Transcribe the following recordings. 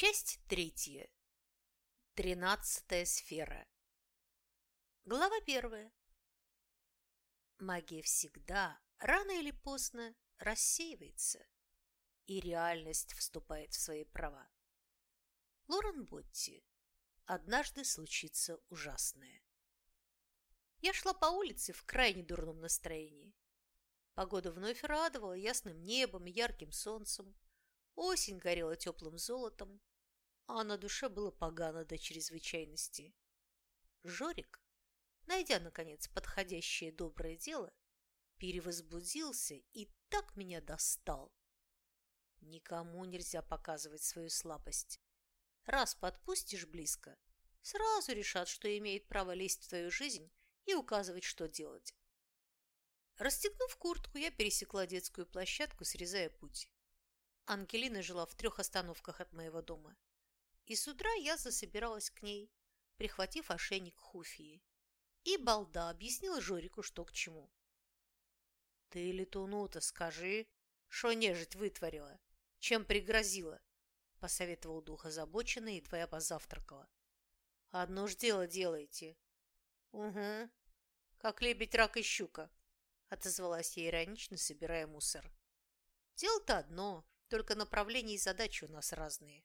Часть третья. Тринадцатая сфера. Глава первая. Магия всегда, рано или поздно, рассеивается, и реальность вступает в свои права. Лорен Ботти. Однажды случится ужасное. Я шла по улице в крайне дурном настроении. Погода вновь радовала ясным небом и ярким солнцем. Осень горела теплым золотом, а на душе было погано до чрезвычайности. Жорик, найдя, наконец, подходящее доброе дело, перевозбудился и так меня достал. Никому нельзя показывать свою слабость. Раз подпустишь близко, сразу решат, что имеет право лезть в твою жизнь и указывать, что делать. Расстегнув куртку, я пересекла детскую площадку, срезая путь. Ангелина жила в трех остановках от моего дома. И с утра я засобиралась к ней, прихватив ошейник Хуфии. И балда объяснила Жорику, что к чему. «Ты летуну-то скажи, что нежить вытворила, чем пригрозила?» – посоветовал дух озабоченный, едва я позавтракала. «Одно ж дело делаете». «Угу, как лебедь, рак и щука», – отозвалась я иронично, собирая мусор. «Дело-то одно, только направления и задачи у нас разные.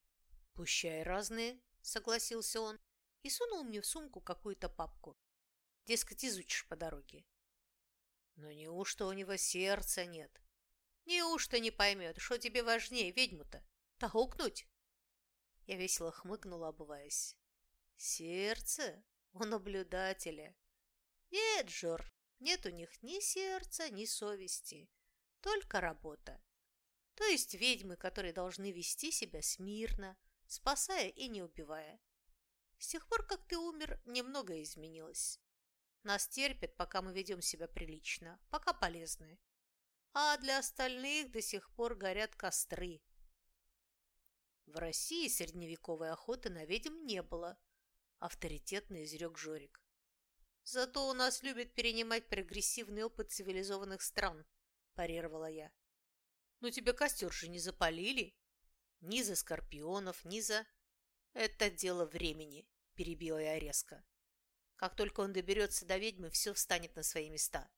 Пущай разные, согласился он и сунул мне в сумку какую-то папку. Дескать, изучишь по дороге. Но неужто у него сердца нет? Неужто не поймет, что тебе важнее ведьму-то? Таукнуть? Я весело хмыкнула, обуваясь. Сердце у наблюдателя. Нет, Жор, нет у них ни сердца, ни совести, только работа. То есть ведьмы, которые должны вести себя смирно, спасая и не убивая. С тех пор, как ты умер, немного изменилось. Нас терпят, пока мы ведем себя прилично, пока полезны. А для остальных до сих пор горят костры. В России средневековой охоты на ведьм не было, авторитетно изрек Жорик. Зато у нас любят перенимать прогрессивный опыт цивилизованных стран, парировала я. Но тебя костер же не запалили. Ни за скорпионов, ни за... Это дело времени, перебила я резко. Как только он доберется до ведьмы, все встанет на свои места.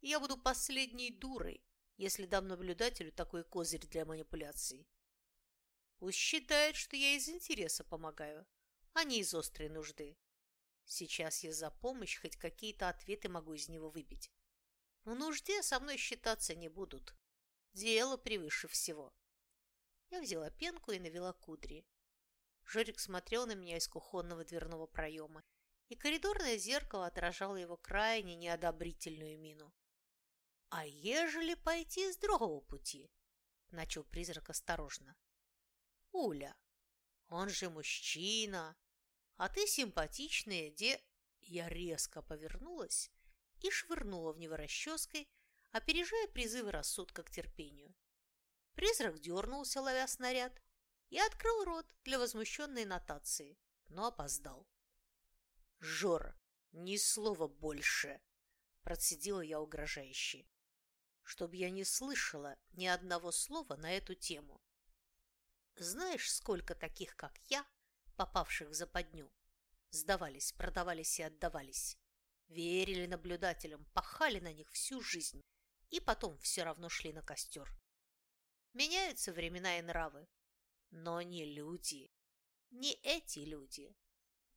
И я буду последней дурой, если дам наблюдателю такой козырь для манипуляций. Пусть считает, что я из интереса помогаю, а не из острой нужды. Сейчас я за помощь хоть какие-то ответы могу из него выбить. В нужде со мной считаться не будут. Дело превыше всего. Я взяла пенку и навела кудри. Жорик смотрел на меня из кухонного дверного проема, и коридорное зеркало отражало его крайне неодобрительную мину. «А ежели пойти с другого пути?» – начал призрак осторожно. «Уля, он же мужчина, а ты симпатичная де...» Я резко повернулась и швырнула в него расческой, опережая призывы рассудка к терпению. Призрак дернулся, ловя снаряд, и открыл рот для возмущенной нотации, но опоздал. «Жора, ни слова больше!» – процедила я угрожающе. «Чтоб я не слышала ни одного слова на эту тему. Знаешь, сколько таких, как я, попавших в западню, сдавались, продавались и отдавались, верили наблюдателям, пахали на них всю жизнь и потом все равно шли на костер. Меняются времена и нравы, но не люди, не эти люди.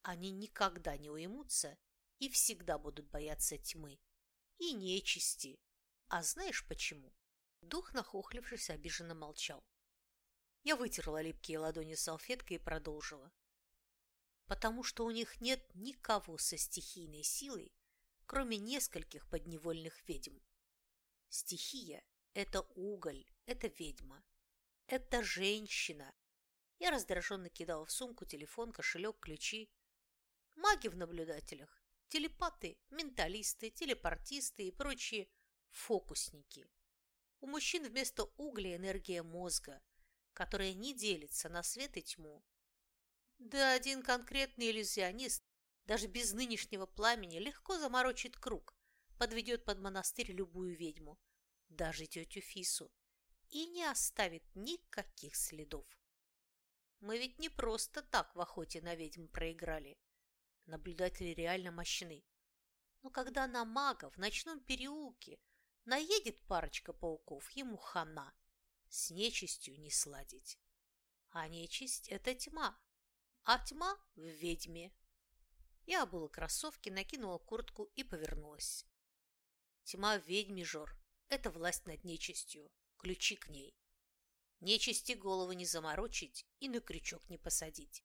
Они никогда не уймутся и всегда будут бояться тьмы и нечисти. А знаешь почему? Дух, нахохлившись, обиженно молчал. Я вытерла липкие ладони салфеткой и продолжила. Потому что у них нет никого со стихийной силой, кроме нескольких подневольных ведьм. Стихия – это уголь, это ведьма, это женщина. Я раздраженно кидала в сумку телефон, кошелек, ключи. Маги в наблюдателях, телепаты, менталисты, телепортисты и прочие фокусники. У мужчин вместо угля энергия мозга, которая не делится на свет и тьму. Да один конкретный иллюзионист даже без нынешнего пламени легко заморочит круг, подведет под монастырь любую ведьму, даже тетю Фису, и не оставит никаких следов. Мы ведь не просто так в охоте на ведьм проиграли. Наблюдатели реально мощны. Но когда на мага в ночном переулке наедет парочка пауков, ему хана. С нечистью не сладить. А нечисть – это тьма, а тьма в ведьме. Я обула кроссовки, накинула куртку и повернулась. Тьма в ведьме, Жор, это власть над нечистью, ключи к ней. Нечисти голову не заморочить и на крючок не посадить.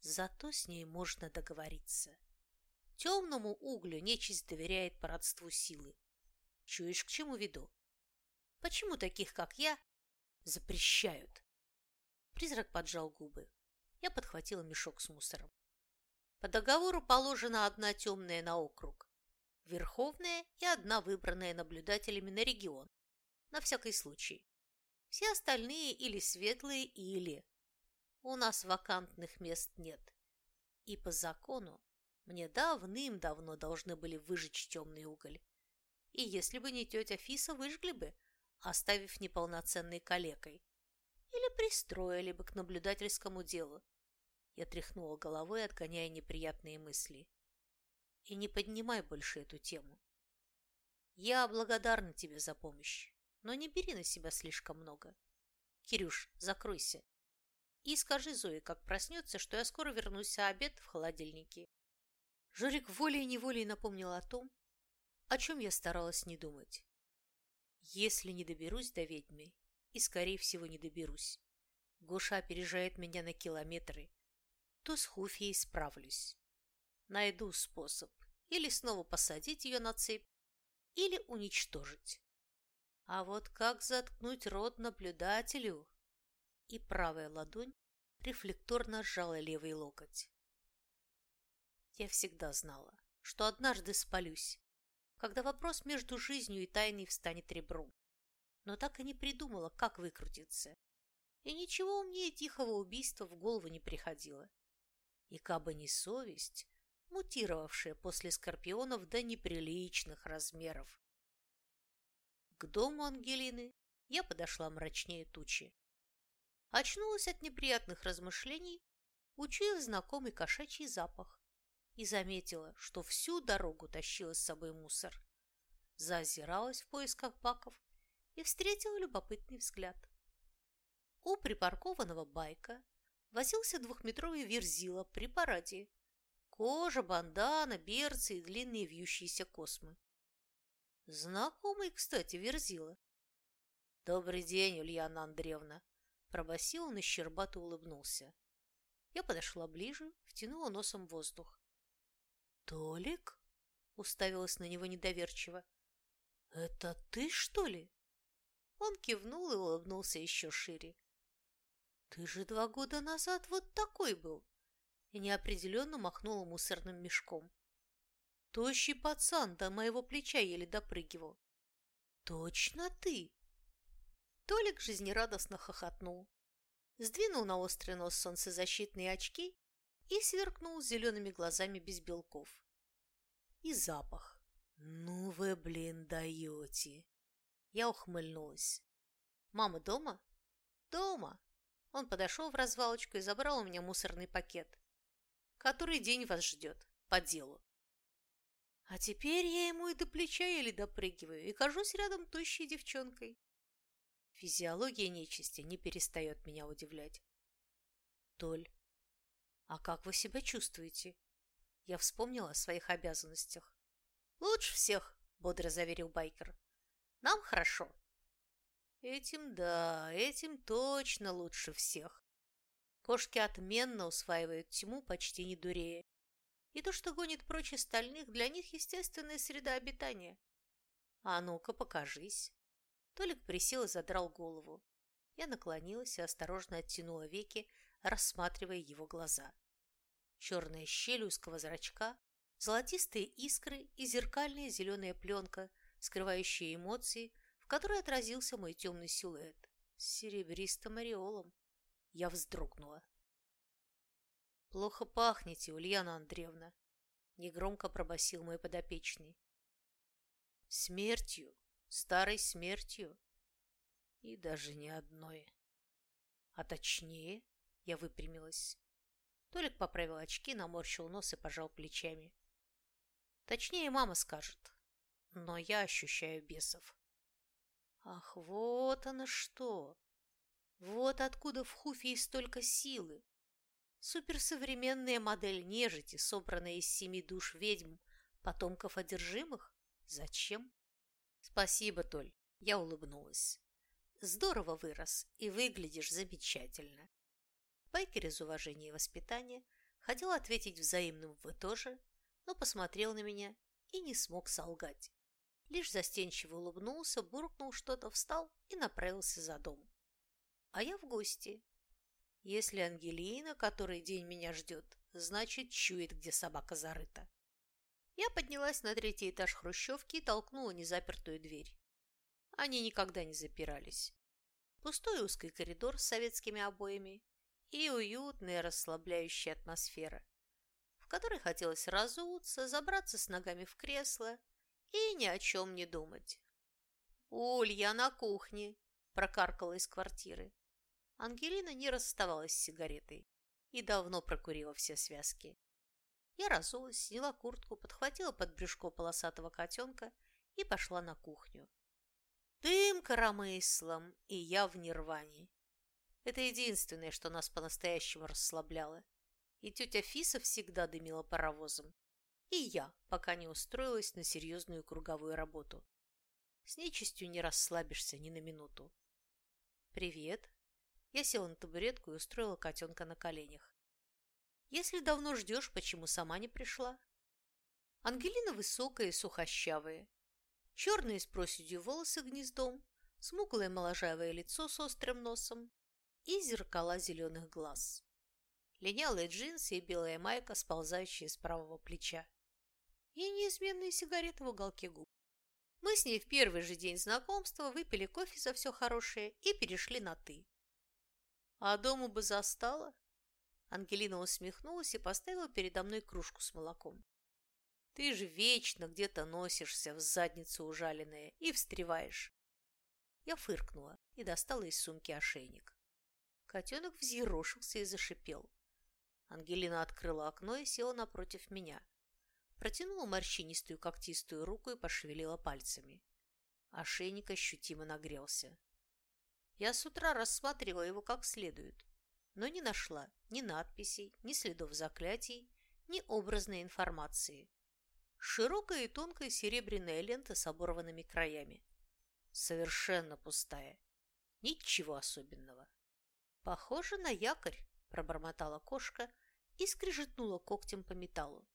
Зато с ней можно договориться. Темному углю нечисть доверяет по родству силы. Чуешь, к чему веду? Почему таких, как я, запрещают? Призрак поджал губы. Я подхватила мешок с мусором. По договору положена одна темная на округ, верховная и одна выбранная наблюдателями на регион, на всякий случай. Все остальные или светлые, или... У нас вакантных мест нет. И по закону мне давным-давно должны были выжечь темный уголь. И если бы не тетя Фиса, выжгли бы, оставив неполноценной калекой. Или пристроили бы к наблюдательскому делу. Я тряхнула головой, отгоняя неприятные мысли. И не поднимай больше эту тему. Я благодарна тебе за помощь, но не бери на себя слишком много. Кирюш, закройся. И скажи Зое, как проснется, что я скоро вернусь, а обед в холодильнике. Жорик волей-неволей напомнил о том, о чем я старалась не думать. Если не доберусь до ведьмы, и, скорее всего, не доберусь, Гоша опережает меня на километры, то с Хуфией справлюсь. Найду способ или снова посадить ее на цепь, или уничтожить. А вот как заткнуть рот наблюдателю? И правая ладонь рефлекторно сжала левый локоть. Я всегда знала, что однажды спалюсь, когда вопрос между жизнью и тайной встанет ребром. Но так и не придумала, как выкрутиться. И ничего умнее тихого убийства в голову не приходило. И кабы не совесть, мутировавшая после скорпионов до неприличных размеров. К дому Ангелины я подошла мрачнее тучи. Очнулась от неприятных размышлений, учуяв знакомый кошачий запах, и заметила, что всю дорогу тащила с собой мусор. Заозиралась в поисках баков и встретила любопытный взгляд. У припаркованного байка возился двухметровый верзила при параде. Кожа, бандана, берцы и длинные вьющиеся космы. Знакомый, кстати, верзила. «Добрый день, Ульяна Андреевна!» Пробасил он и щербато улыбнулся. Я подошла ближе, втянула носом воздух. «Толик?» — уставилась на него недоверчиво. «Это ты, что ли?» Он кивнул и улыбнулся еще шире. «Ты же два года назад вот такой был!» И неопределенно махнула мусорным мешком. Тощий пацан до моего плеча еле допрыгивал. «Точно ты!» Толик жизнерадостно хохотнул, сдвинул на острый нос солнцезащитные очки и сверкнул зелеными глазами без белков. И запах. «Ну вы, блин, даете!» Я ухмыльнулась. «Мама дома?» «Дома!» Он подошел в развалочку и забрал у меня мусорный пакет. «Который день вас ждет? По делу!» А теперь я ему и до плеча еле допрыгиваю и кажусь рядом тощей девчонкой. Физиология нечисти не перестает меня удивлять. Толь, «А как вы себя чувствуете?» Я вспомнила о своих обязанностях. «Лучше всех», — бодро заверил байкер. «Нам хорошо». «Этим да, этим точно лучше всех. Кошки отменно усваивают тьму, почти не дурея. И то, что гонит прочь остальных, для них естественная среда обитания. А ну-ка, покажись». Толик присел и задрал голову. Я наклонилась и осторожно оттянула веки, рассматривая его глаза. Черная щель узкого зрачка, золотистые искры и зеркальная зеленая пленка, скрывающая эмоции, в которой отразился мой темный силуэт с серебристым ореолом. Я вздрогнула. «Плохо пахнете, Ульяна Андреевна», — негромко пробасил мой подопечный. «Смертью, старой смертью, и даже не одной. А точнее, Я выпрямилась. Толик поправил очки, наморщил нос и пожал плечами. Точнее, мама скажет. Но я ощущаю бесов. Ах, вот оно что! Вот откуда в Хуфии столько силы. Суперсовременная модель нежити, собранная из семи душ ведьм, потомков одержимых? Зачем? Спасибо, Толь, я улыбнулась. Здорово вырос и выглядишь замечательно. Байкер из уважения и воспитания хотел ответить взаимным «вы тоже», но посмотрел на меня и не смог солгать. Лишь застенчиво улыбнулся, буркнул что-то, встал и направился за дом. А я в гости. Если Ангелина, который день меня ждет, значит, чует, где собака зарыта. Я поднялась на третий этаж хрущевки и толкнула незапертую дверь. Они никогда не запирались. Пустой узкий коридор с советскими обоями и уютная расслабляющая атмосфера, в которой хотелось разуться, забраться с ногами в кресло и ни о чем не думать. «Уль, я на кухне!» – прокаркала из квартиры. Ангелина не расставалась с сигаретой и давно прокурила все связки. Я разулась, сняла куртку, подхватила под брюшко полосатого котенка и пошла на кухню. Дым коромыслом, и я в нирване. Это единственное, что нас по-настоящему расслабляло. И тетя Фиса всегда дымила паровозом. И я, пока не устроилась на серьезную круговую работу. С нечистью не расслабишься ни на минуту. «Привет», я села на табуретку и устроила котенка на коленях. «Если давно ждешь, почему сама не пришла?» Ангелина высокая и сухощавая. Черные с проседью волосы гнездом, смуглое моложавое лицо с острым носом и зеркала зеленых глаз. Линялые джинсы и белая майка, сползающие с правого плеча. И неизменные сигареты в уголке губ. Мы с ней в первый же день знакомства выпили кофе за все хорошее и перешли на «ты». А дому бы застала? Ангелина усмехнулась и поставила передо мной кружку с молоком. Ты же вечно где-то носишься в задницу ужаленная и встреваешь. Я фыркнула и достала из сумки ошейник. Котенок взъерошился и зашипел. Ангелина открыла окно и села напротив меня. Протянула морщинистую когтистую руку и пошевелила пальцами. Ошейник ощутимо нагрелся. Я с утра рассматривала его как следует, но не нашла ни надписей, ни следов заклятий, ни образной информации. Широкая и тонкая серебряная лента с оборванными краями. Совершенно пустая. Ничего особенного. «Похоже на якорь», – пробормотала кошка и скрежетнула когтем по металлу.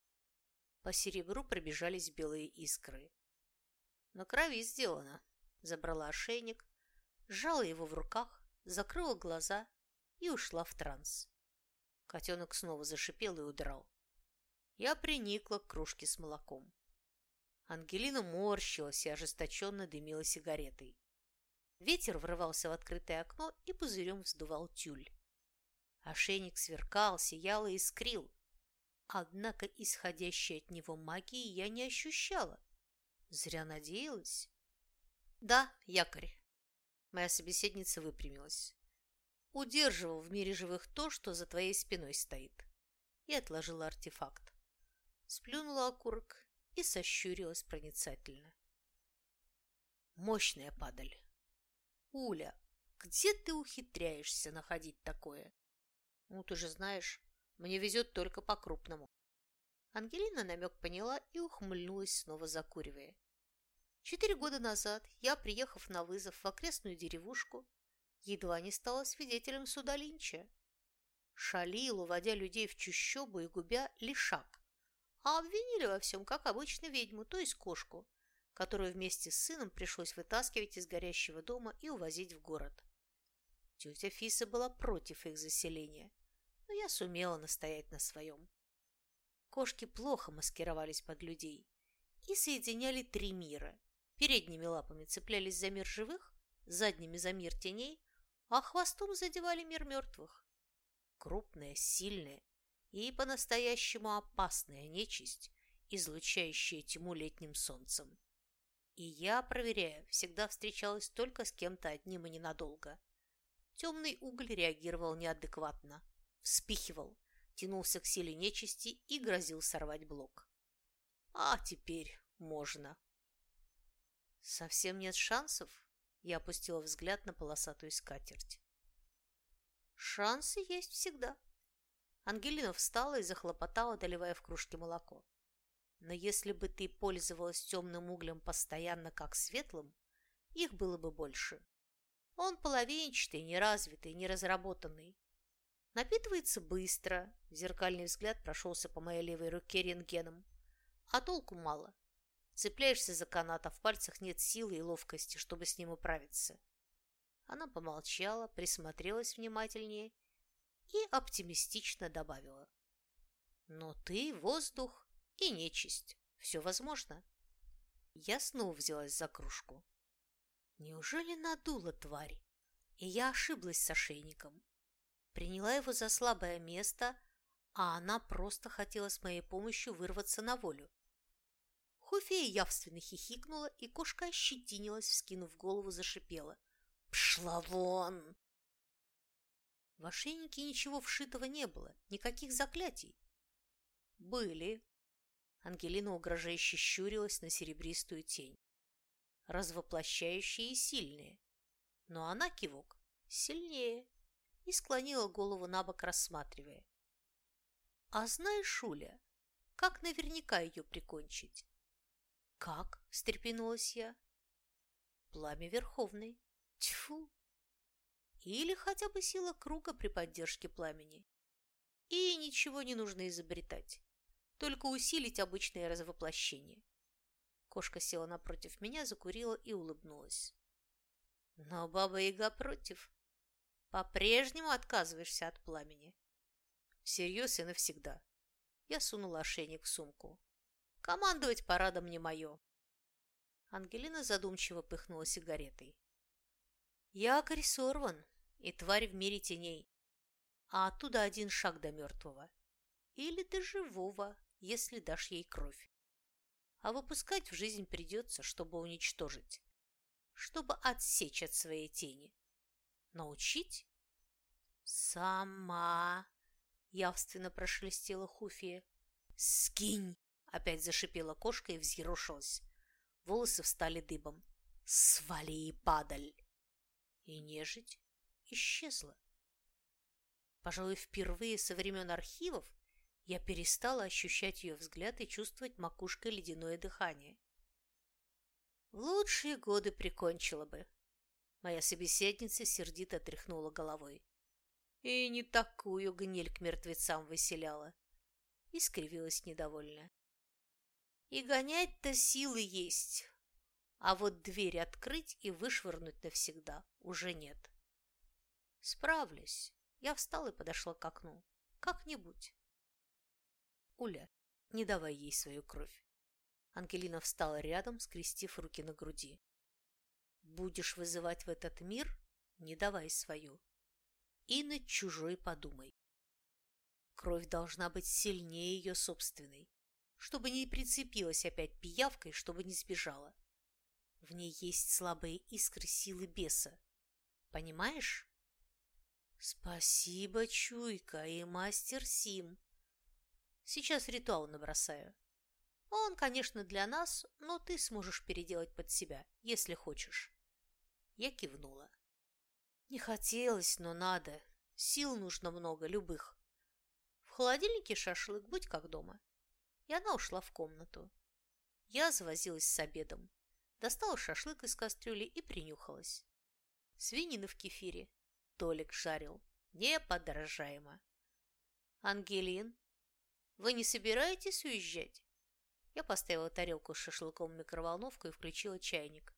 По серебру пробежались белые искры. «На крови сделано», – забрала ошейник, сжала его в руках, закрыла глаза и ушла в транс. Котенок снова зашипел и удрал. Я приникла к кружке с молоком. Ангелина морщилась и ожесточенно дымила сигаретой. Ветер врывался в открытое окно и пузырем вздувал тюль. Ошейник сверкал, сиял и искрил. Однако исходящей от него магии я не ощущала. Зря надеялась. Да, якорь. Моя собеседница выпрямилась. Удерживал в мире живых то, что за твоей спиной стоит. И отложила артефакт. Сплюнула окурок и сощурилась проницательно. Мощная падаль. Уля, где ты ухитряешься находить такое? Ну, ты же знаешь, мне везет только по-крупному. Ангелина намек поняла и ухмыльнулась, снова закуривая. Четыре года назад я, приехав на вызов в окрестную деревушку, едва не стала свидетелем суда Линча. Шалил, уводя людей в чущобу и губя лишак, а обвинили во всем, как обычно, ведьму, то есть кошку, которую вместе с сыном пришлось вытаскивать из горящего дома и увозить в город. Тетя Фиса была против их заселения, но я сумела настоять на своем. Кошки плохо маскировались под людей и соединяли три мира Передними лапами цеплялись за мир живых, задними за мир теней, а хвостом задевали мир мертвых. Крупная, сильная и по-настоящему опасная нечисть, излучающая тьму летним солнцем. И я, проверяя, всегда встречалась только с кем-то одним и ненадолго. Темный уголь реагировал неадекватно, вспихивал, тянулся к силе нечисти и грозил сорвать блок. А теперь можно. Совсем нет шансов? Я опустила взгляд на полосатую скатерть. Шансы есть всегда. Ангелина встала и захлопотала, доливая в кружке молоко. Но если бы ты пользовалась темным углем постоянно как светлым, их было бы больше. Он половинчатый, неразвитый, неразработанный. Напитывается быстро. Зеркальный взгляд прошелся по моей левой руке рентгеном. А толку мало. Цепляешься за канат, а в пальцах нет силы и ловкости, чтобы с ним управиться. Она помолчала, присмотрелась внимательнее и оптимистично добавила. Но ты воздух и нечисть. Все возможно. Я снова взялась за кружку. Неужели надула тварь? И я ошиблась с ошейником. Приняла его за слабое место, а она просто хотела с моей помощью вырваться на волю. Хуфея явственно хихикнула, и кошка ощетинилась, вскинув голову, зашипела. «Пшла вон!» В ошейнике ничего вшитого не было, никаких заклятий. Были. Ангелина угрожающе щурилась на серебристую тень развоплощающие и сильные. Но она кивок сильнее и склонила голову на бок, рассматривая. «А знаешь, Шуля, как наверняка ее прикончить?» «Как?» – встрепенулась я. «Пламя Верховной. Тьфу! Или хотя бы сила круга при поддержке пламени. И ничего не нужно изобретать, только усилить обычное развоплощение. Кошка села напротив меня, закурила и улыбнулась. Но Баба-Яга против. По-прежнему отказываешься от пламени. Всерьез и навсегда. Я сунула ошейник в сумку. Командовать парадом не мое. Ангелина задумчиво пыхнула сигаретой. Якорь сорван, и тварь в мире теней. А оттуда один шаг до мертвого. Или до живого, если дашь ей кровь а выпускать в жизнь придется, чтобы уничтожить, чтобы отсечь от своей тени. Научить? Сама, явственно прошелестела Хуфия. Скинь! Опять зашипела кошка и взъерошилась. Волосы встали дыбом. Свали и падаль! И нежить исчезла. Пожалуй, впервые со времен архивов я перестала ощущать ее взгляд и чувствовать макушкой ледяное дыхание. В лучшие годы прикончила бы. Моя собеседница сердито тряхнула головой. И не такую гниль к мертвецам выселяла. И скривилась недовольно. И гонять-то силы есть, а вот дверь открыть и вышвырнуть навсегда уже нет. Справлюсь. Я встала и подошла к окну. Как-нибудь. Уля, не давай ей свою кровь. Ангелина встала рядом, скрестив руки на груди. Будешь вызывать в этот мир, не давай свою. И над чужой подумай. Кровь должна быть сильнее ее собственной, чтобы не прицепилась опять пиявкой, чтобы не сбежала. В ней есть слабые искры силы беса. Понимаешь? Спасибо, Чуйка и мастер Сим. Сейчас ритуал набросаю. Он, конечно, для нас, но ты сможешь переделать под себя, если хочешь. Я кивнула. Не хотелось, но надо. Сил нужно много, любых. В холодильнике шашлык, будь как дома. И она ушла в комнату. Я завозилась с обедом. Достала шашлык из кастрюли и принюхалась. Свинина в кефире. Толик жарил. Неподражаемо. Ангелин, вы не собираетесь уезжать? Я поставила тарелку с шашлыком в микроволновку и включила чайник.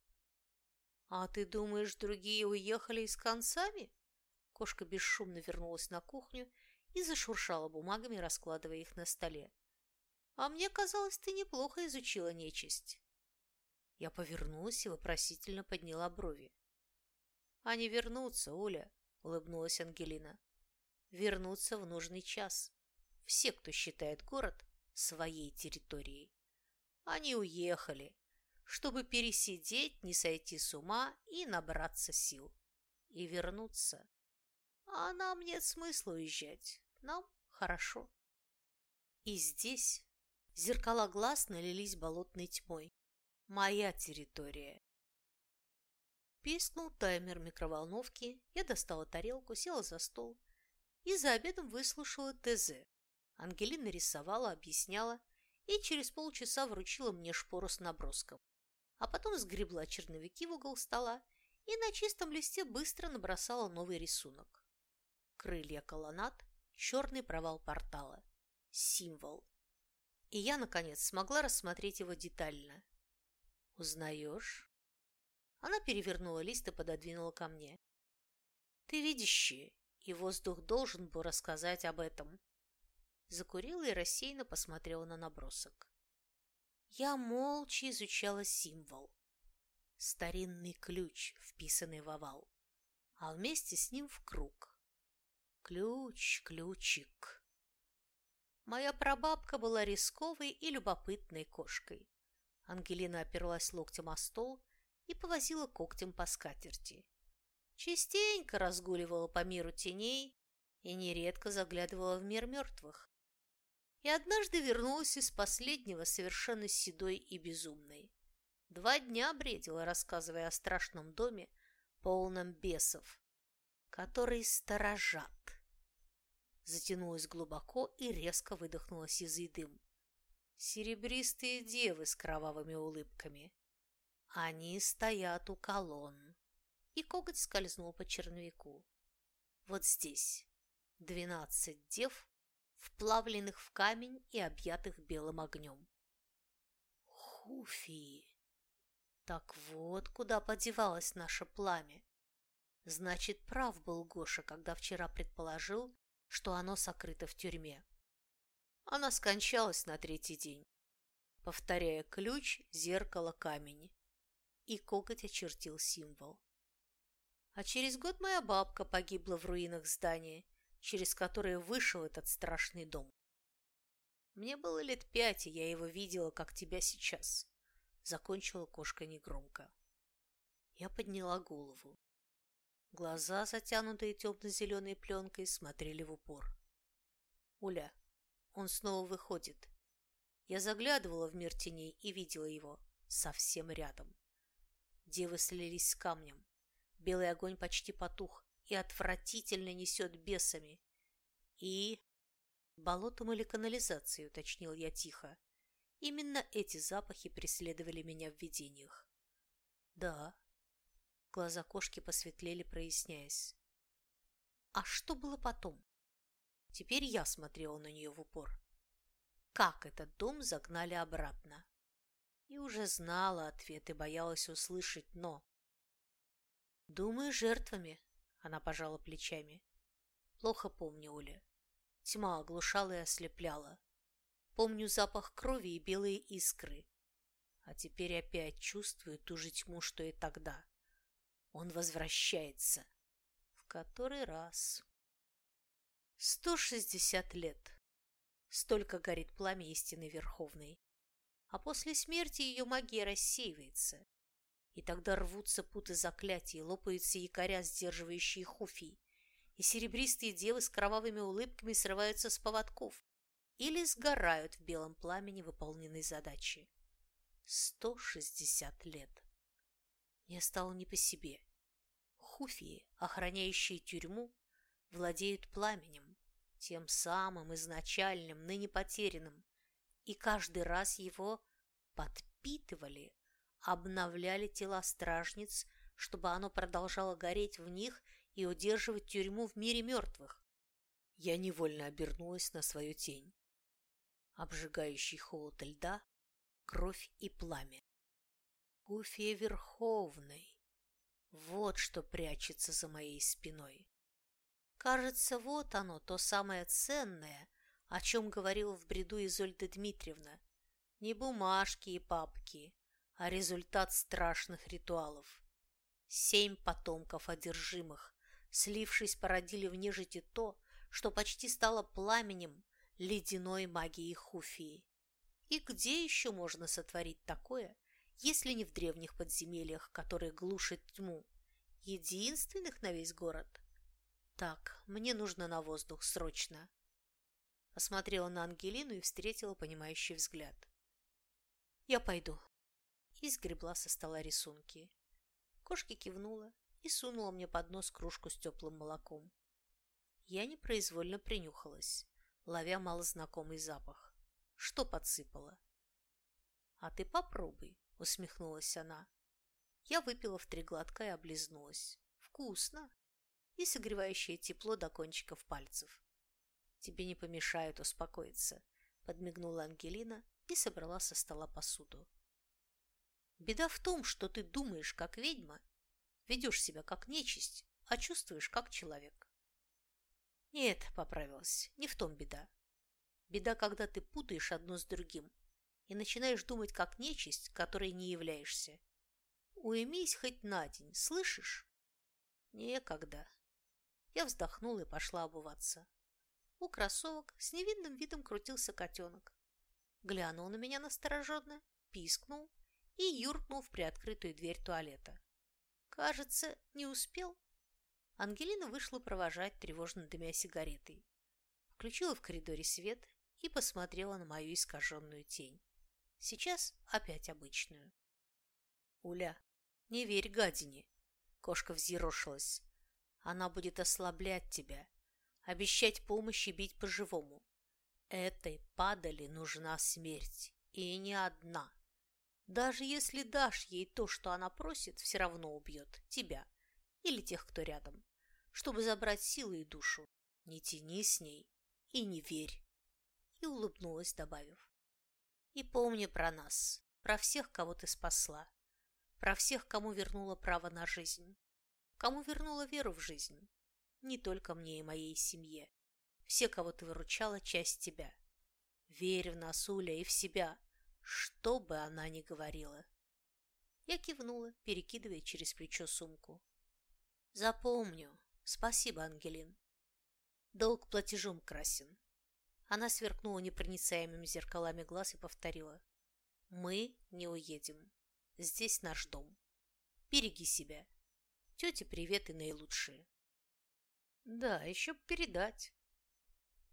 «А ты думаешь, другие уехали с концами?» Кошка бесшумно вернулась на кухню и зашуршала бумагами, раскладывая их на столе. «А мне казалось, ты неплохо изучила нечисть». Я повернулась и вопросительно подняла брови. «Они вернутся, Оля», — улыбнулась Ангелина. «Вернутся в нужный час» все, кто считает город своей территорией. Они уехали, чтобы пересидеть, не сойти с ума и набраться сил. И вернуться. А нам нет смысла уезжать. нам хорошо. И здесь зеркала глаз налились болотной тьмой. Моя территория. Пискнул таймер микроволновки, я достала тарелку, села за стол и за обедом выслушала ТЗ. Ангелина рисовала, объясняла и через полчаса вручила мне шпору с наброском. А потом сгребла черновики в угол стола и на чистом листе быстро набросала новый рисунок. Крылья колоннад, черный провал портала, символ. И я, наконец, смогла рассмотреть его детально. «Узнаешь?» Она перевернула лист и пододвинула ко мне. «Ты видящий, и воздух должен был рассказать об этом». Закурила и рассеянно посмотрела на набросок. Я молча изучала символ. Старинный ключ, вписанный в овал, а вместе с ним в круг. Ключ, ключик. Моя прабабка была рисковой и любопытной кошкой. Ангелина оперлась локтем о стол и повозила когтем по скатерти. Частенько разгуливала по миру теней и нередко заглядывала в мир мертвых. И однажды вернулась из последнего совершенно седой и безумной. Два дня бредила, рассказывая о страшном доме, полном бесов, которые сторожат. Затянулась глубоко и резко выдохнула сизый дым. Серебристые девы с кровавыми улыбками. Они стоят у колонн. И коготь скользнул по черновику. Вот здесь двенадцать дев, вплавленных в камень и объятых белым огнем. Хуфи! Так вот, куда подевалось наше пламя. Значит, прав был Гоша, когда вчера предположил, что оно сокрыто в тюрьме. Она скончалась на третий день, повторяя ключ, зеркало, камень и коготь очертил символ. А через год моя бабка погибла в руинах здания, через которое вышел этот страшный дом. Мне было лет пять, и я его видела, как тебя сейчас. Закончила кошка негромко. Я подняла голову. Глаза, затянутые темно-зеленой пленкой, смотрели в упор. Уля, он снова выходит. Я заглядывала в мир теней и видела его совсем рядом. Девы слились с камнем. Белый огонь почти потух и отвратительно несет бесами. И... Болотом или канализацией, уточнил я тихо. Именно эти запахи преследовали меня в видениях. Да. Глаза кошки посветлели, проясняясь. А что было потом? Теперь я смотрела на нее в упор. Как этот дом загнали обратно? и уже знала ответ и боялась услышать «но». «Думаю, жертвами», — она пожала плечами. «Плохо помню, Оля. Тьма оглушала и ослепляла. Помню запах крови и белые искры. А теперь опять чувствую ту же тьму, что и тогда. Он возвращается. В который раз. Сто шестьдесят лет. Столько горит пламя истины Верховной а после смерти ее магия рассеивается. И тогда рвутся путы заклятий, лопаются якоря, сдерживающие хуфий, и серебристые девы с кровавыми улыбками срываются с поводков или сгорают в белом пламени выполненной задачи. Сто шестьдесят лет. Мне стало не по себе. Хуфии, охраняющие тюрьму, владеют пламенем, тем самым изначальным, ныне потерянным, и каждый раз его подпитывали, обновляли тела стражниц, чтобы оно продолжало гореть в них и удерживать тюрьму в мире мертвых. Я невольно обернулась на свою тень. Обжигающий холод льда, кровь и пламя. Гуфия Верховной. Вот что прячется за моей спиной. Кажется, вот оно, то самое ценное, о чем говорила в бреду Изольда Дмитриевна. Не бумажки и папки, а результат страшных ритуалов. Семь потомков одержимых, слившись, породили в нежити то, что почти стало пламенем ледяной магии Хуфии. И где еще можно сотворить такое, если не в древних подземельях, которые глушат тьму, единственных на весь город? Так, мне нужно на воздух срочно. Осмотрела на Ангелину и встретила понимающий взгляд. «Я пойду». И сгребла со стола рисунки. Кошки кивнула и сунула мне под нос кружку с теплым молоком. Я непроизвольно принюхалась, ловя малознакомый запах. Что подсыпала? «А ты попробуй», — усмехнулась она. Я выпила в три глотка и облизнулась. «Вкусно!» И согревающее тепло до кончиков пальцев. «Тебе не помешает успокоиться», — подмигнула Ангелина и собрала со стола посуду. «Беда в том, что ты думаешь как ведьма, ведешь себя как нечисть, а чувствуешь как человек. Нет, поправилась, не в том беда. Беда, когда ты путаешь одно с другим и начинаешь думать как нечисть, которой не являешься. Уймись хоть на день, слышишь? Некогда. Я вздохнула и пошла обуваться. У кроссовок с невинным видом крутился котенок. Глянул на меня настороженно, пискнул и юркнул в приоткрытую дверь туалета. Кажется, не успел. Ангелина вышла провожать, тревожно дымя сигаретой. Включила в коридоре свет и посмотрела на мою искаженную тень. Сейчас опять обычную. «Уля, не верь гадине!» Кошка взъерошилась. «Она будет ослаблять тебя, обещать помощь и бить по-живому. Этой падали нужна смерть, и не одна. Даже если дашь ей то, что она просит, все равно убьет тебя или тех, кто рядом чтобы забрать силы и душу. Не тяни с ней и не верь. И улыбнулась, добавив. И помни про нас, про всех, кого ты спасла, про всех, кому вернула право на жизнь, кому вернула веру в жизнь. Не только мне и моей семье. Все, кого ты выручала, часть тебя. Верь в нас, Уля, и в себя, что бы она ни говорила. Я кивнула, перекидывая через плечо сумку. Запомню, Спасибо, Ангелин. Долг платежом красен. Она сверкнула непроницаемыми зеркалами глаз и повторила. Мы не уедем. Здесь наш дом. Береги себя. Тете привет и наилучшие. Да, еще передать.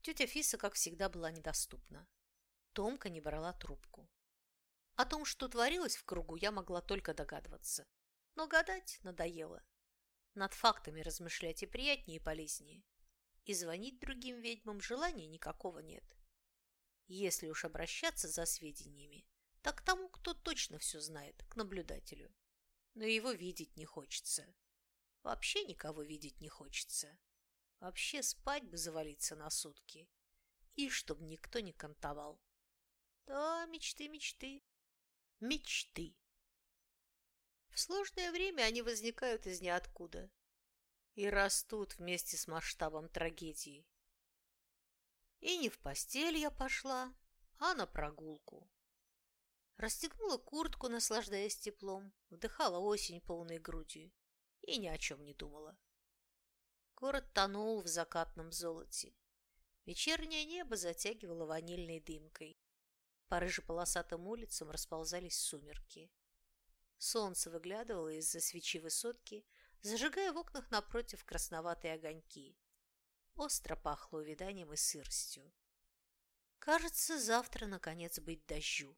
Тетя Фиса, как всегда, была недоступна. Томка не брала трубку. О том, что творилось в кругу, я могла только догадываться. Но гадать надоело. Над фактами размышлять и приятнее, и полезнее. И звонить другим ведьмам желания никакого нет. Если уж обращаться за сведениями, так тому, кто точно все знает, к наблюдателю. Но его видеть не хочется. Вообще никого видеть не хочется. Вообще спать бы завалиться на сутки. И чтобы никто не кантовал. Да, мечты, мечты. Мечты. В сложное время они возникают из ниоткуда и растут вместе с масштабом трагедии. И не в постель я пошла, а на прогулку. Расстегнула куртку, наслаждаясь теплом, вдыхала осень полной грудью и ни о чем не думала. Город тонул в закатном золоте. Вечернее небо затягивало ванильной дымкой. По рыжеполосатым улицам расползались сумерки. Солнце выглядывало из-за свечи высотки, зажигая в окнах напротив красноватые огоньки. Остро пахло увяданием и сыростью. Кажется, завтра, наконец, быть дождю.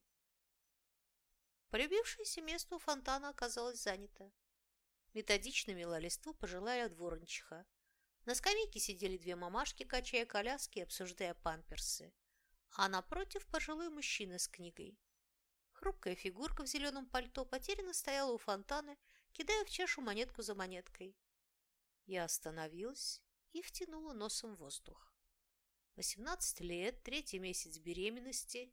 Полюбившееся место у фонтана оказалось занято. Методично мела листву пожилая дворничиха. На скамейке сидели две мамашки, качая коляски и обсуждая памперсы. А напротив пожилой мужчина с книгой. Хрупкая фигурка в зеленом пальто потерянно стояла у фонтана, кидая в чашу монетку за монеткой. Я остановилась и втянула носом воздух. Восемнадцать лет, третий месяц беременности.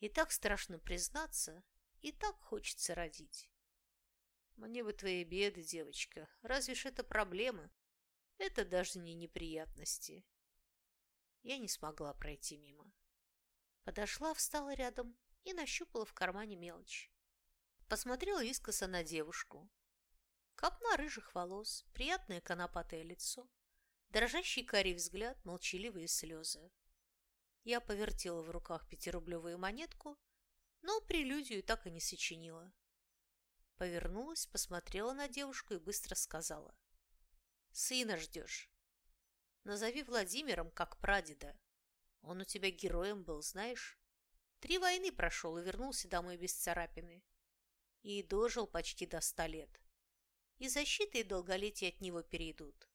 И так страшно признаться, и так хочется родить. Мне бы твои беды, девочка. Разве ж это проблемы? Это даже не неприятности. Я не смогла пройти мимо. Подошла, встала рядом и нащупала в кармане мелочь. Посмотрела искоса на девушку. Копна рыжих волос, приятное конопатое лицо, дрожащий карий взгляд, молчаливые слезы. Я повертела в руках пятирублевую монетку, но прелюдию так и не сочинила. Повернулась, посмотрела на девушку и быстро сказала. «Сына ждешь. Назови Владимиром, как прадеда. Он у тебя героем был, знаешь? Три войны прошел и вернулся домой без царапины. И дожил почти до ста лет. И защита и долголетие от него перейдут.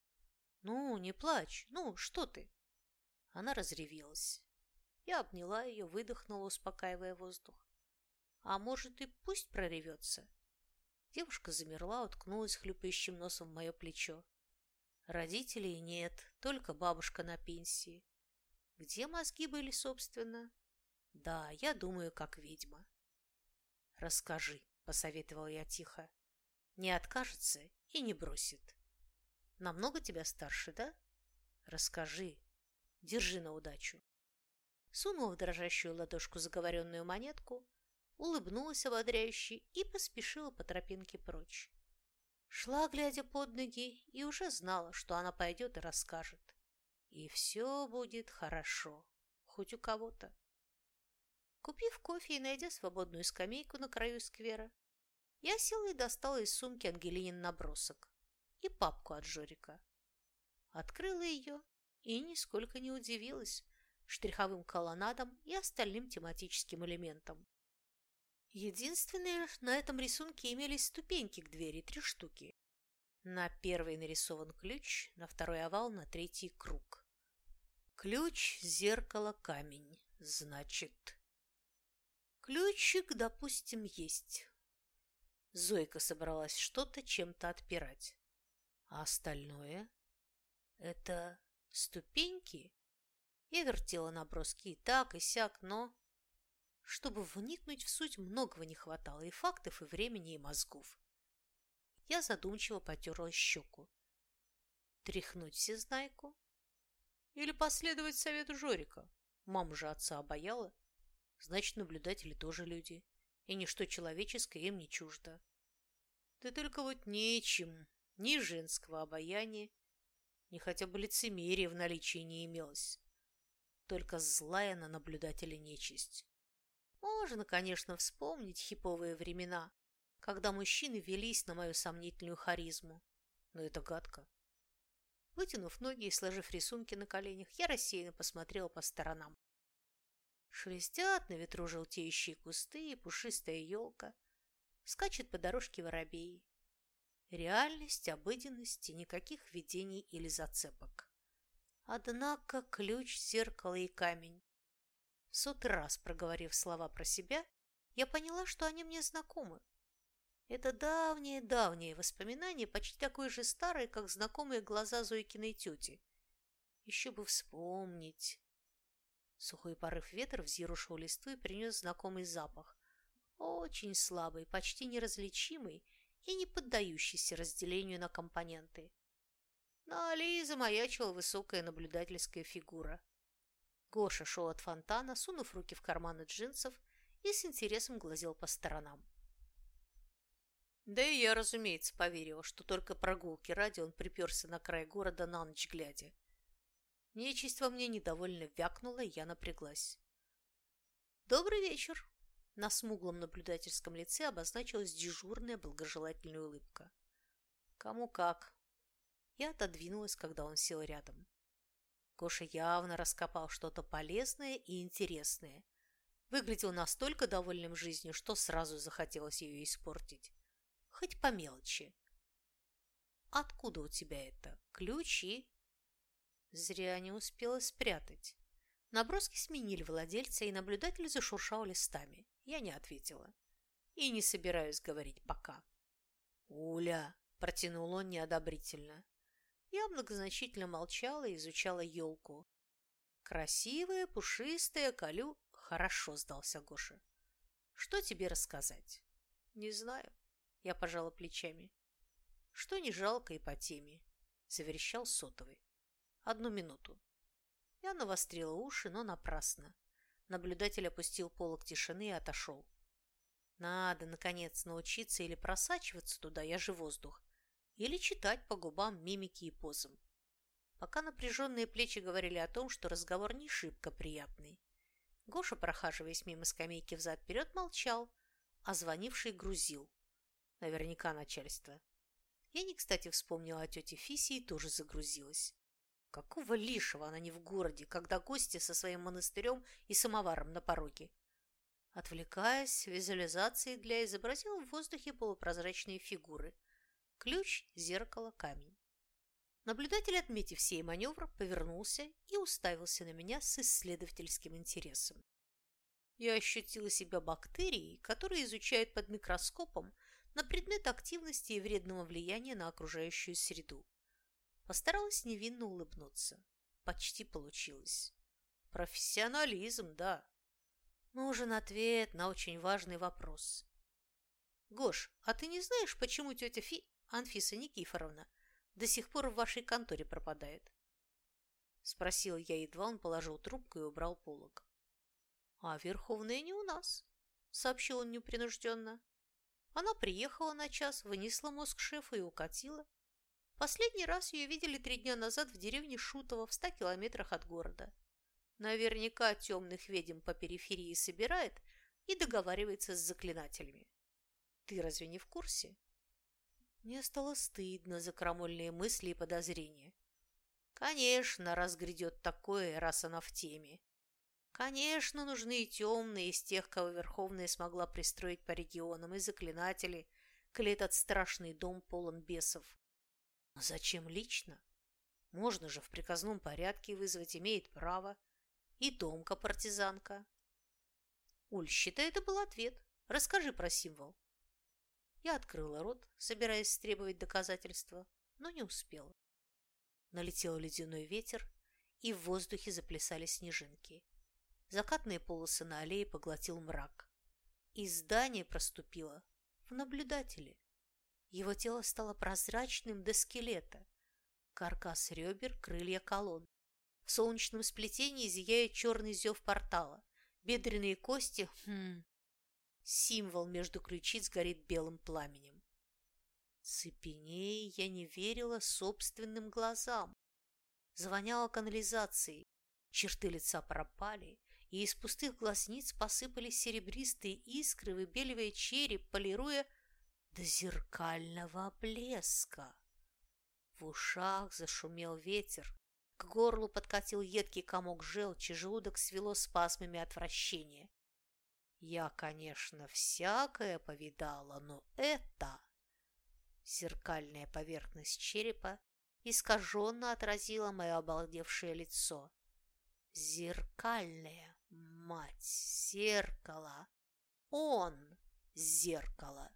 Ну, не плачь. Ну, что ты? Она разревелась. Я обняла ее, выдохнула, успокаивая воздух. А может, и пусть проревется. Девушка замерла, уткнулась хлюпающим носом в мое плечо. Родителей нет, только бабушка на пенсии. Где мозги были, собственно? Да, я думаю, как ведьма. Расскажи, посоветовал я тихо. Не откажется и не бросит. Намного тебя старше, да? Расскажи. Держи на удачу. Сунула в дрожащую ладошку заговоренную монетку, улыбнулась ободряюще и поспешила по тропинке прочь. Шла, глядя под ноги, и уже знала, что она пойдет и расскажет. И все будет хорошо, хоть у кого-то. Купив кофе и найдя свободную скамейку на краю сквера, я села и достала из сумки Ангелинин набросок и папку от Жорика. Открыла ее и нисколько не удивилась штриховым колоннадам и остальным тематическим элементам. Единственное, на этом рисунке имелись ступеньки к двери, три штуки. На первый нарисован ключ, на второй овал, на третий круг. Ключ, зеркало, камень. Значит, ключик, допустим, есть. Зойка собралась что-то чем-то отпирать. А остальное — это ступеньки? Я вертела наброски и так, и сяк, но... Чтобы вникнуть в суть, многого не хватало и фактов, и времени, и мозгов. Я задумчиво потерла щеку. Тряхнуть всезнайку? Или последовать совету Жорика? Мама же отца обаяла. Значит, наблюдатели тоже люди, и ничто человеческое им не чуждо. Да только вот нечем, ни женского обаяния, ни хотя бы лицемерия в наличии не имелось. Только злая на наблюдателя нечисть. Можно, конечно, вспомнить хиповые времена, когда мужчины велись на мою сомнительную харизму, но это гадко. Вытянув ноги и сложив рисунки на коленях, я рассеянно посмотрела по сторонам. Шелестят на ветру желтеющие кусты и пушистая елка. Скачет по дорожке воробей. Реальность, обыденность и никаких видений или зацепок. Однако ключ, зеркало и камень в раз проговорив слова про себя, я поняла, что они мне знакомы. Это давние-давние воспоминания, почти такое же старое, как знакомые глаза Зойкиной тети. Еще бы вспомнить. Сухой порыв ветра взъерушил листву и принес знакомый запах. Очень слабый, почти неразличимый и не поддающийся разделению на компоненты. На аллее замаячила высокая наблюдательская фигура. Гоша шел от фонтана, сунув руки в карманы джинсов и с интересом глазел по сторонам. Да и я, разумеется, поверила, что только прогулки ради он приперся на край города на ночь глядя. Нечисть во мне недовольно вякнула, и я напряглась. «Добрый вечер!» На смуглом наблюдательском лице обозначилась дежурная благожелательная улыбка. «Кому как?» Я отодвинулась, когда он сел рядом. Гоша явно раскопал что-то полезное и интересное. Выглядел настолько довольным жизнью, что сразу захотелось ее испортить. Хоть по мелочи. «Откуда у тебя это? Ключи?» Зря не успела спрятать. Наброски сменили владельца, и наблюдатель зашуршал листами. Я не ответила. И не собираюсь говорить пока. «Уля!» – протянул он неодобрительно. Я многозначительно молчала и изучала елку. Красивая, пушистая, колю. Хорошо сдался Гоша. Что тебе рассказать? Не знаю. Я пожала плечами. Что не жалко и по теме. Заверещал сотовый. Одну минуту. Я навострила уши, но напрасно. Наблюдатель опустил полок тишины и отошел. Надо, наконец, научиться или просачиваться туда, я же воздух, или читать по губам мимики и позам. Пока напряженные плечи говорили о том, что разговор не шибко приятный. Гоша, прохаживаясь мимо скамейки взад-вперед, молчал, а звонивший грузил. Наверняка начальство. Я не кстати вспомнила о тете Фисе и тоже загрузилась. Какого лишего она не в городе, когда гости со своим монастырем и самоваром на пороге? Отвлекаясь, визуализацией для изобразил в воздухе полупрозрачные фигуры. Ключ, зеркало, камень. Наблюдатель, отметив сей маневр, повернулся и уставился на меня с исследовательским интересом. Я ощутила себя бактерией, которые изучают под микроскопом на предмет активности и вредного влияния на окружающую среду. Постаралась невинно улыбнуться. Почти получилось. Профессионализм, да. Нужен ответ на очень важный вопрос. Гош, а ты не знаешь, почему тетя Фи, Анфиса Никифоровна, до сих пор в вашей конторе пропадает? Спросил я, едва он положил трубку и убрал полог. А Верховная не у нас, сообщил он непринужденно. Она приехала на час, вынесла мозг шефа и укатила. Последний раз ее видели три дня назад в деревне Шутово в ста километрах от города. Наверняка темных ведьм по периферии собирает и договаривается с заклинателями. Ты разве не в курсе? Мне стало стыдно за крамольные мысли и подозрения. Конечно, раз грядет такое, раз она в теме. Конечно, нужны и темные из тех, кого Верховная смогла пристроить по регионам, и заклинатели, коли этот страшный дом полон бесов. Но зачем лично? Можно же в приказном порядке вызвать, имеет право. И Томка-партизанка. Уль, считай, это был ответ. Расскажи про символ. Я открыла рот, собираясь требовать доказательства, но не успела. Налетел ледяной ветер, и в воздухе заплясали снежинки. Закатные полосы на аллее поглотил мрак. И здание проступило в наблюдателе. Его тело стало прозрачным до скелета. Каркас ребер, крылья колонн. В солнечном сплетении зияет черный зев портала. Бедренные кости... Хм... Символ между ключиц горит белым пламенем. Цепеней я не верила собственным глазам. Звоняло канализацией. Черты лица пропали, и из пустых глазниц посыпались серебристые искры, выбеливая череп, полируя до зеркального блеска. В ушах зашумел ветер, к горлу подкатил едкий комок желчи, желудок свело спазмами отвращения. Я, конечно, всякое повидала, но это... Зеркальная поверхность черепа искаженно отразила мое обалдевшее лицо. Зеркальное, мать, зеркало. Он зеркало.